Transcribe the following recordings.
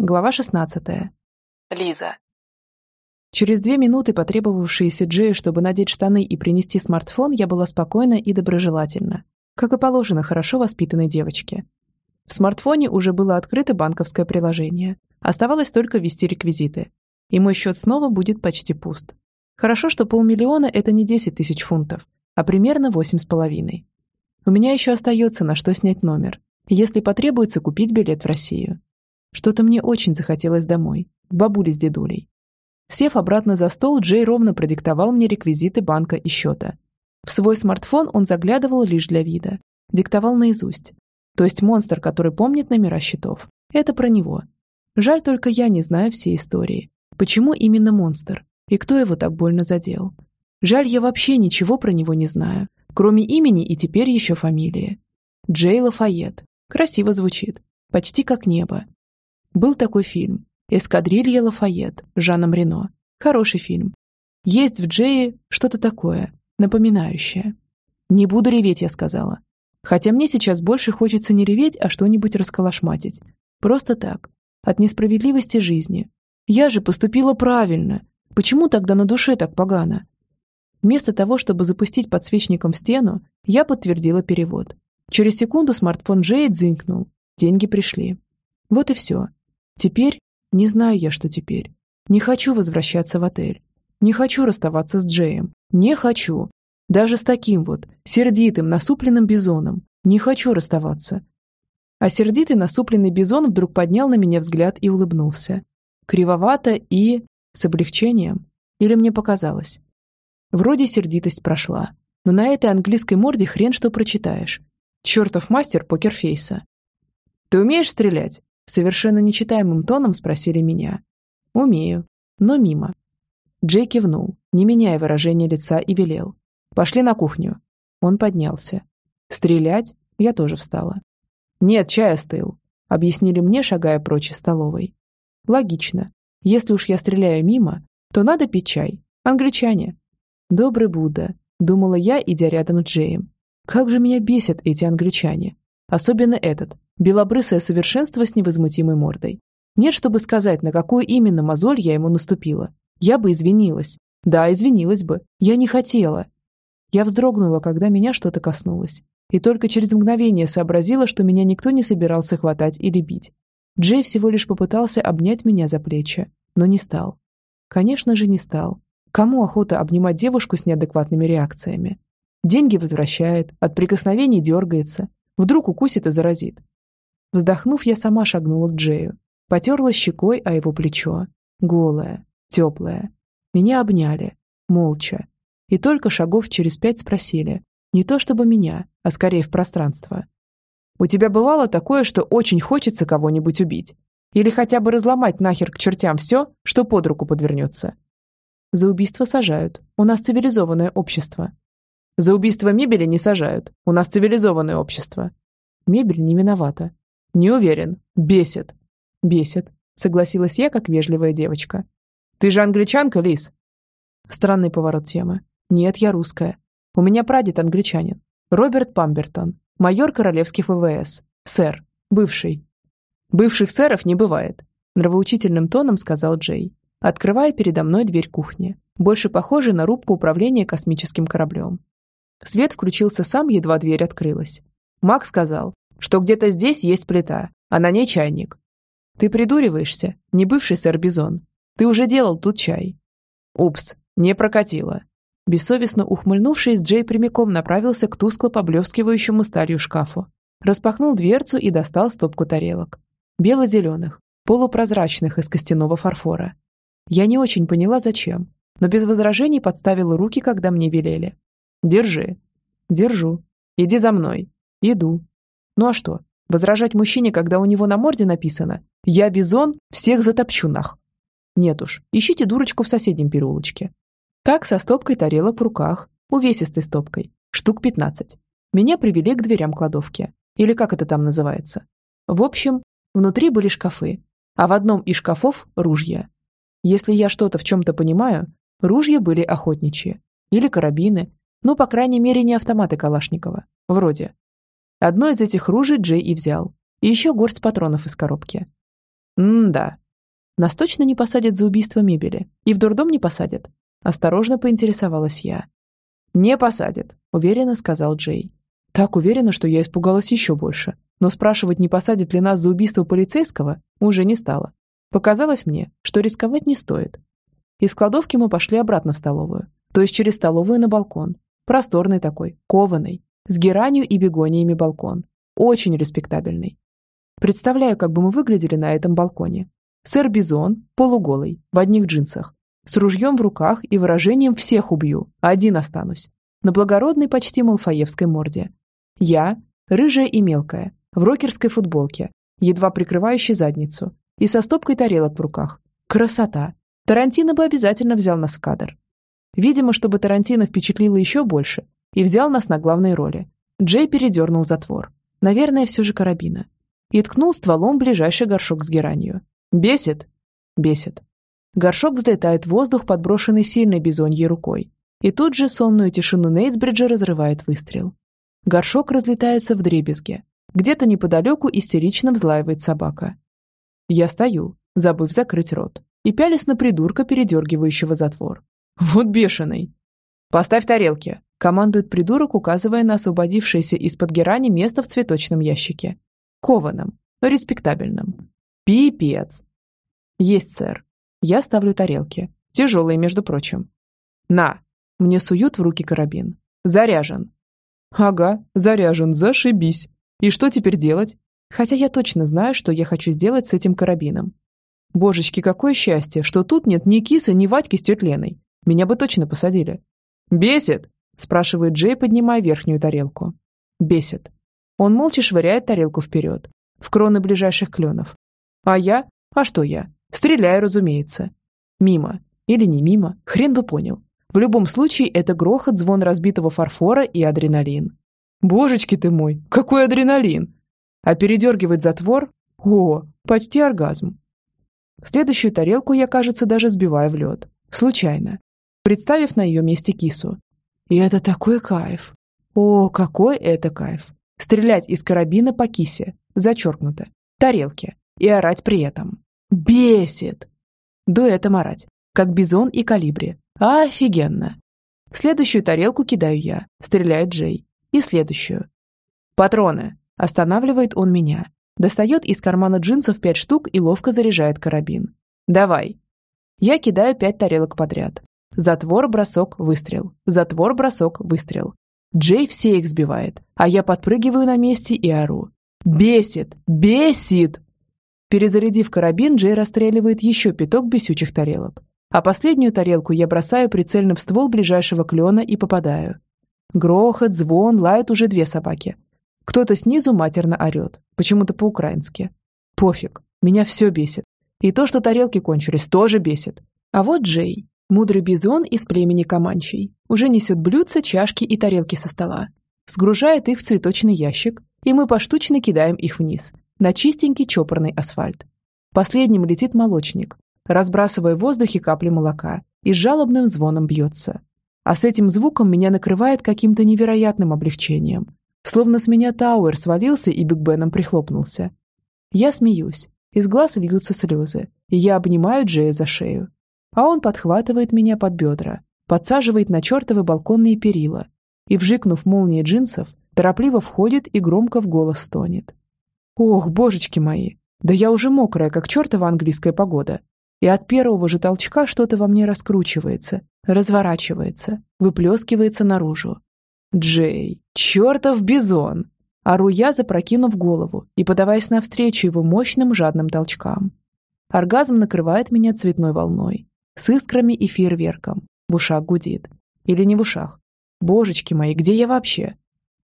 Глава 16. Лиза. Через две минуты, потребовавшиеся Джею, чтобы надеть штаны и принести смартфон, я была спокойна и доброжелательна, как и положено хорошо воспитанной девочке. В смартфоне уже было открыто банковское приложение. Оставалось только ввести реквизиты. И мой счет снова будет почти пуст. Хорошо, что полмиллиона – это не 10 тысяч фунтов, а примерно восемь с половиной. У меня еще остается на что снять номер, если потребуется купить билет в Россию. Что-то мне очень захотелось домой, к бабуле с дедулей. Сев обратно за стол, Джей ровно продиктовал мне реквизиты банка и счета. В свой смартфон он заглядывал лишь для вида. Диктовал наизусть. То есть монстр, который помнит номера счетов. Это про него. Жаль только я не знаю всей истории. Почему именно монстр? И кто его так больно задел? Жаль, я вообще ничего про него не знаю, кроме имени и теперь еще фамилии. Джей Лафайет. Красиво звучит. Почти как небо. Был такой фильм «Эскадрилья Лафайет» с Жаном Рено. Хороший фильм. Есть в Джее что-то такое, напоминающее. «Не буду реветь», я сказала. Хотя мне сейчас больше хочется не реветь, а что-нибудь расколошматить. Просто так. От несправедливости жизни. Я же поступила правильно. Почему тогда на душе так погано? Вместо того, чтобы запустить подсвечником в стену, я подтвердила перевод. Через секунду смартфон Джей дзынькнул. Деньги пришли. Вот и все. Теперь не знаю я, что теперь. Не хочу возвращаться в отель. Не хочу расставаться с Джеем. Не хочу. Даже с таким вот, сердитым, насупленным бизоном. Не хочу расставаться. А сердитый, насупленный бизон вдруг поднял на меня взгляд и улыбнулся. Кривовато и... с облегчением. Или мне показалось? Вроде сердитость прошла. Но на этой английской морде хрен что прочитаешь. Чертов мастер покерфейса. «Ты умеешь стрелять?» Совершенно нечитаемым тоном спросили меня. «Умею, но мимо». Джей кивнул, не меняя выражения лица, и велел. «Пошли на кухню». Он поднялся. «Стрелять?» Я тоже встала. «Нет, чай остыл», — объяснили мне, шагая прочь из столовой. «Логично. Если уж я стреляю мимо, то надо пить чай. Англичане». «Добрый Будда», — думала я, идя рядом с Джеем. «Как же меня бесят эти англичане. Особенно этот, белобрысое совершенство с невозмутимой мордой. Нет, чтобы сказать, на какую именно мозоль я ему наступила. Я бы извинилась. Да, извинилась бы. Я не хотела. Я вздрогнула, когда меня что-то коснулось. И только через мгновение сообразила, что меня никто не собирался хватать или бить. Джей всего лишь попытался обнять меня за плечи, но не стал. Конечно же, не стал. Кому охота обнимать девушку с неадекватными реакциями? Деньги возвращает, от прикосновений дергается. Вдруг укусит и заразит. Вздохнув, я сама шагнула к Джею. Потерла щекой о его плечо. Голая, теплая. Меня обняли. Молча. И только шагов через пять спросили. Не то чтобы меня, а скорее в пространство. «У тебя бывало такое, что очень хочется кого-нибудь убить? Или хотя бы разломать нахер к чертям все, что под руку подвернется?» «За убийство сажают. У нас цивилизованное общество». «За убийство мебели не сажают. У нас цивилизованное общество». «Мебель не виновата. «Не уверен. Бесит». «Бесит», — согласилась я, как вежливая девочка. «Ты же англичанка, Лис?» Странный поворот темы. «Нет, я русская. У меня прадед англичанин. Роберт Памбертон, майор королевских ВВС. Сэр. Бывший». «Бывших сэров не бывает», — нравоучительным тоном сказал Джей, открывая передо мной дверь кухни, больше похожей на рубку управления космическим кораблем. Свет включился сам, едва дверь открылась. Мак сказал, что где-то здесь есть плита, а на ней чайник. Ты придуриваешься, не бывший сэр Бизон. Ты уже делал тут чай. Упс, не прокатило. Бессовестно ухмыльнувшись, Джей прямиком направился к тускло поблескивающему сталью шкафу. Распахнул дверцу и достал стопку тарелок. Бело-зеленых, полупрозрачных из костяного фарфора. Я не очень поняла, зачем, но без возражений подставила руки, когда мне велели. «Держи». «Держу. Иди за мной». «Иду». Ну а что? Возражать мужчине, когда у него на морде написано «Я бизон, всех затопчу нах». Нет уж, ищите дурочку в соседнем переулочке. Так, со стопкой тарелок в руках, увесистой стопкой, штук 15. Меня привели к дверям кладовки. Или как это там называется. В общем, внутри были шкафы, а в одном из шкафов – ружья. Если я что-то в чем-то понимаю, ружья были охотничьи. Или карабины. Ну, по крайней мере, не автоматы Калашникова. Вроде. Одно из этих ружей Джей и взял. И еще горсть патронов из коробки. М-да. Нас точно не посадят за убийство мебели. И в дурдом не посадят. Осторожно поинтересовалась я. «Не посадят», — уверенно сказал Джей. Так уверенно, что я испугалась еще больше. Но спрашивать, не посадят ли нас за убийство полицейского, уже не стало. Показалось мне, что рисковать не стоит. Из кладовки мы пошли обратно в столовую. То есть через столовую на балкон. Просторный такой, кованый, с геранью и бегониями балкон. Очень респектабельный. Представляю, как бы мы выглядели на этом балконе. Сэр Бизон, полуголый, в одних джинсах, с ружьем в руках и выражением «всех убью, один останусь», на благородной почти малфаевской морде. Я, рыжая и мелкая, в рокерской футболке, едва прикрывающей задницу, и со стопкой тарелок в руках. Красота! Тарантино бы обязательно взял нас в кадр. Видимо, чтобы Тарантино впечатлило еще больше и взял нас на главной роли. Джей передернул затвор. Наверное, все же карабина. И ткнул стволом ближайший горшок с геранью. «Бесит?» «Бесит. Горшок взлетает в воздух, подброшенный сильной бизоньей рукой. И тут же сонную тишину Нейтсбриджа разрывает выстрел. Горшок разлетается в дребезге. Где-то неподалеку истерично взлаивает собака. Я стою, забыв закрыть рот, и пялюсь на придурка, передергивающего затвор. Вот бешеный. «Поставь тарелки», — командует придурок, указывая на освободившееся из-под герани место в цветочном ящике. Кованом, респектабельном. Пипец. Есть, сэр. Я ставлю тарелки. Тяжелые, между прочим. На. Мне суют в руки карабин. Заряжен. Ага, заряжен, зашибись. И что теперь делать? Хотя я точно знаю, что я хочу сделать с этим карабином. Божечки, какое счастье, что тут нет ни Кисы, ни Вадьки с тетей Леной. Меня бы точно посадили. «Бесит?» – спрашивает Джей, поднимая верхнюю тарелку. «Бесит». Он молча швыряет тарелку вперед, в кроны ближайших кленов. А я? А что я? Стреляю, разумеется. Мимо. Или не мимо, хрен бы понял. В любом случае, это грохот, звон разбитого фарфора и адреналин. Божечки ты мой, какой адреналин! А передергивать затвор? О, почти оргазм. Следующую тарелку я, кажется, даже сбиваю в лед. Случайно. Представив на ее месте кису. И это такой кайф. О, какой это кайф. Стрелять из карабина по кисе. Зачеркнуто. Тарелке. И орать при этом. Бесит. Дуэтом орать. Как бизон и калибри. Офигенно. Следующую тарелку кидаю я. Стреляет Джей. И следующую. Патроны. Останавливает он меня. Достает из кармана джинсов пять штук и ловко заряжает карабин. «Давай». Я кидаю пять тарелок подряд. Затвор, бросок, выстрел. Затвор, бросок, выстрел. Джей все их сбивает, а я подпрыгиваю на месте и ору. «Бесит! Бесит!» Перезарядив карабин, Джей расстреливает еще пяток бесючих тарелок. А последнюю тарелку я бросаю прицельно в ствол ближайшего клена и попадаю. Грохот, звон, лают уже две собаки. Кто-то снизу матерно орет, почему-то по-украински. Пофиг, меня все бесит. И то, что тарелки кончились, тоже бесит. А вот Джей, мудрый бизон из племени Каманчей, уже несет блюдца, чашки и тарелки со стола. Сгружает их в цветочный ящик, и мы поштучно кидаем их вниз, на чистенький чопорный асфальт. Последним летит молочник, разбрасывая в воздухе капли молока, и с жалобным звоном бьется. А с этим звуком меня накрывает каким-то невероятным облегчением, Словно с меня Тауэр свалился и Биг Беном прихлопнулся. Я смеюсь. Из глаз льются слезы, и я обнимаю Джея за шею. А он подхватывает меня под бедра, подсаживает на чертовы балконные перила и, вжикнув молнии джинсов, торопливо входит и громко в голос стонет. «Ох, божечки мои! Да я уже мокрая, как чертова английская погода!» И от первого же толчка что-то во мне раскручивается, разворачивается, выплескивается наружу. Джей, чертов бизон! Ору я, запрокинув голову и подаваясь навстречу его мощным жадным толчкам. Оргазм накрывает меня цветной волной, с искрами и фейерверком. В ушах гудит. Или не в ушах. Божечки мои, где я вообще?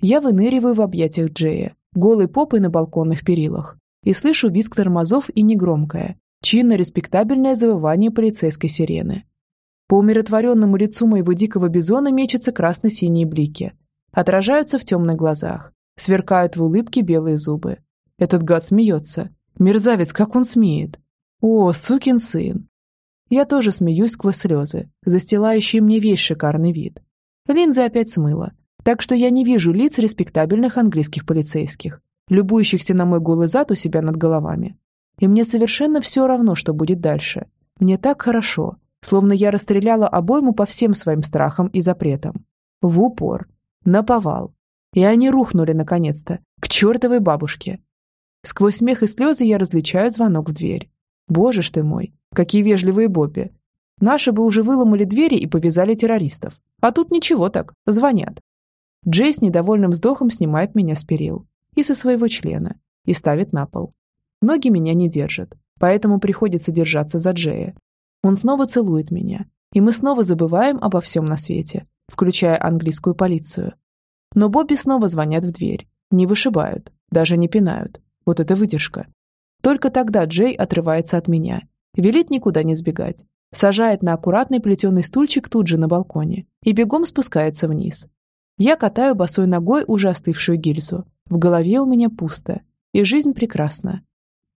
Я выныриваю в объятиях Джея, голой попой на балконных перилах, и слышу визг тормозов и негромкое, чинно-респектабельное завывание полицейской сирены. По умиротворенному лицу моего дикого бизона мечутся красно-синие блики. Отражаются в темных глазах. Сверкают в улыбке белые зубы. Этот гад смеется. Мерзавец, как он смеет. О, сукин сын. Я тоже смеюсь сквозь слезы, застилающие мне весь шикарный вид. Линзы опять смыло, так что я не вижу лиц респектабельных английских полицейских, любующихся на мой голый зад у себя над головами. И мне совершенно все равно, что будет дальше. Мне так хорошо, словно я расстреляла обойму по всем своим страхам и запретам. В упор. На повал. И они рухнули наконец-то. К чертовой бабушке. Сквозь смех и слезы я различаю звонок в дверь. Боже ж ты мой, какие вежливые Бобби. Наши бы уже выломали двери и повязали террористов. А тут ничего так, звонят. Джей с недовольным вздохом снимает меня с перил и со своего члена и ставит на пол. Ноги меня не держат, поэтому приходится держаться за Джея. Он снова целует меня, и мы снова забываем обо всем на свете, включая английскую полицию. Но Бобби снова звонят в дверь. Не вышибают, даже не пинают. Вот это выдержка. Только тогда Джей отрывается от меня. Велит никуда не сбегать. Сажает на аккуратный плетеный стульчик тут же на балконе и бегом спускается вниз. Я катаю босой ногой уже остывшую гильзу. В голове у меня пусто, и жизнь прекрасна.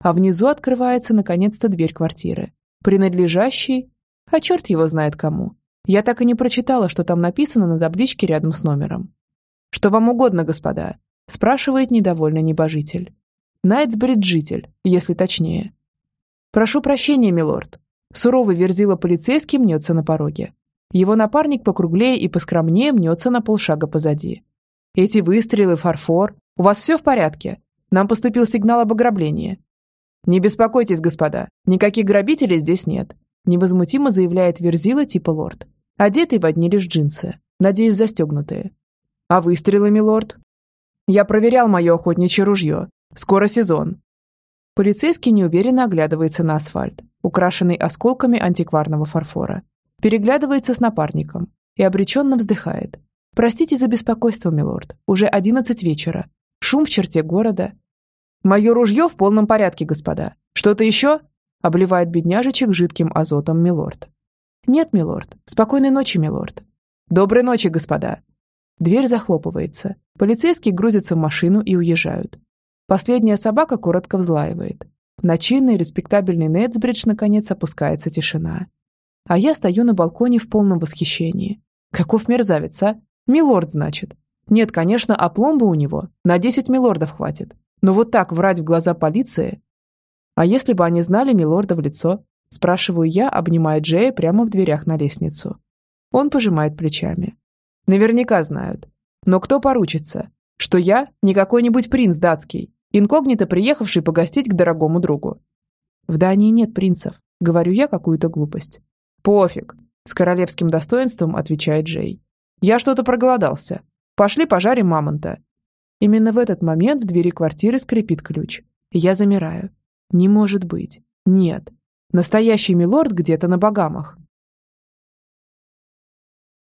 А внизу открывается наконец-то дверь квартиры, принадлежащей... А черт его знает кому. Я так и не прочитала, что там написано на табличке рядом с номером. «Что вам угодно, господа?» – спрашивает недовольный небожитель. Найтсбрид-житель, если точнее. «Прошу прощения, милорд». Суровый верзила полицейский мнется на пороге. Его напарник покруглее и поскромнее мнется на полшага позади. «Эти выстрелы, фарфор. У вас все в порядке? Нам поступил сигнал об ограблении». «Не беспокойтесь, господа. Никаких грабителей здесь нет», невозмутимо заявляет верзила типа лорд. Одетый в одни лишь джинсы. Надеюсь, застегнутые. «А выстрелы, милорд?» «Я проверял мое охотничье ружье. Скоро сезон. Полицейский неуверенно оглядывается на асфальт, украшенный осколками антикварного фарфора. Переглядывается с напарником и обреченно вздыхает. «Простите за беспокойство, милорд. Уже одиннадцать вечера. Шум в черте города». «Мое ружье в полном порядке, господа. Что-то еще?» Обливает бедняжечек жидким азотом милорд. «Нет, милорд. Спокойной ночи, милорд». «Доброй ночи, господа». Дверь захлопывается. Полицейские грузятся в машину и уезжают. Последняя собака коротко взлаивает. На чинный, респектабельный Нетсбридж наконец опускается тишина. А я стою на балконе в полном восхищении. Каков мерзавец, а? Милорд, значит. Нет, конечно, опломба у него. На 10 милордов хватит. Но вот так врать в глаза полиции... А если бы они знали милорда в лицо? Спрашиваю я, обнимая Джея прямо в дверях на лестницу. Он пожимает плечами. Наверняка знают. Но кто поручится? Что я не какой-нибудь принц датский, инкогнито приехавший погостить к дорогому другу. В Дании нет принцев, говорю я какую-то глупость. Пофиг, с королевским достоинством отвечает Джей. Я что-то проголодался. Пошли пожарим мамонта. Именно в этот момент в двери квартиры скрипит ключ. Я замираю. Не может быть. Нет. Настоящий милорд где-то на богамах.